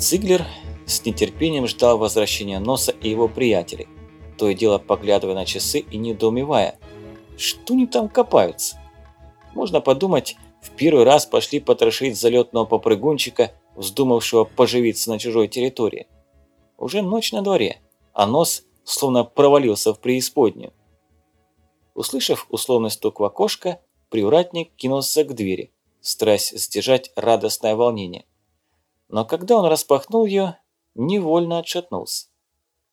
Циглер с нетерпением ждал возвращения Носа и его приятелей, то и дело поглядывая на часы и недоумевая, что они там копаются. Можно подумать, в первый раз пошли потрошить залетного попрыгунчика, вздумавшего поживиться на чужой территории. Уже ночь на дворе, а Нос словно провалился в преисподнюю. Услышав условный стук в окошко, привратник кинулся к двери, стараясь сдержать радостное волнение. Но когда он распахнул ее, невольно отшатнулся.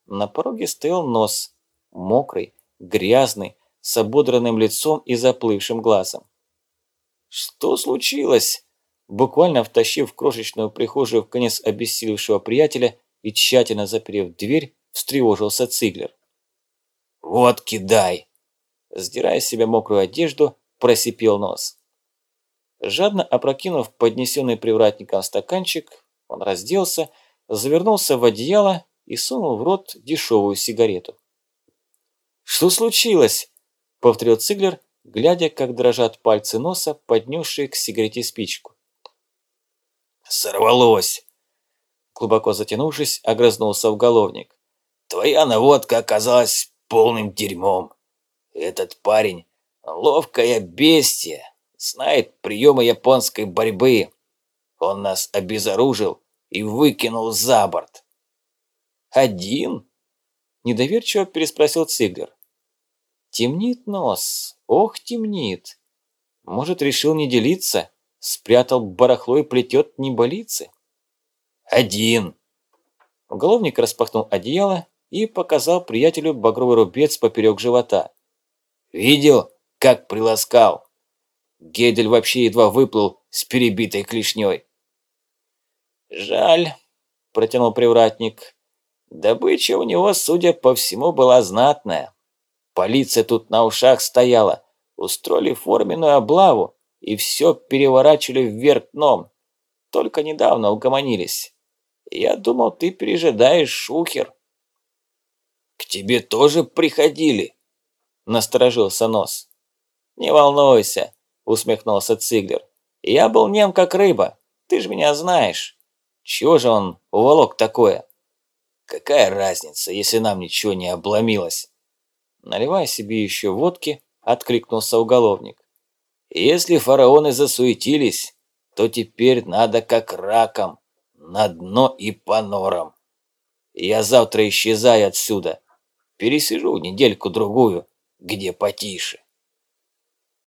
На пороге стоял нос, мокрый, грязный, с ободранным лицом и заплывшим глазом. «Что случилось?» Буквально втащив крошечную прихожую в конец обессилевшего приятеля и тщательно заперев дверь, встревожился Циглер. «Вот кидай!» Сдирая с себя мокрую одежду, просипел нос. Жадно опрокинув поднесенный привратником стаканчик, он разделся, завернулся в одеяло и сунул в рот дешевую сигарету. «Что случилось?» – повторил Циглер, глядя, как дрожат пальцы носа, поднесшие к сигарете спичку. «Сорвалось!» Глубоко затянувшись, огрызнулся уголовник. «Твоя наводка оказалась полным дерьмом. Этот парень – ловкое бестия, знает приемы японской борьбы. Он нас обезоружил и выкинул за борт. «Один?» – недоверчиво переспросил Циглер. «Темнит нос, ох, темнит. Может, решил не делиться, спрятал барахло и плетет неболицы?» «Один!» Уголовник распахнул одеяло и показал приятелю багровый рубец поперек живота. «Видел, как приласкал? Гедель вообще едва выплыл с перебитой клешней. «Жаль», – протянул привратник. «Добыча у него, судя по всему, была знатная. Полиция тут на ушах стояла, устроили форменную облаву и все переворачивали вверх дном. Только недавно угомонились. Я думал, ты пережидаешь шухер». «К тебе тоже приходили?» – насторожился Нос. «Не волнуйся», – усмехнулся Циглер. «Я был нем как рыба, ты же меня знаешь». Чего же он уволок такое? Какая разница, если нам ничего не обломилось? Наливая себе еще водки, откликнулся уголовник. Если фараоны засуетились, то теперь надо как раком, на дно и по норам. Я завтра исчезаю отсюда. Пересижу недельку-другую, где потише.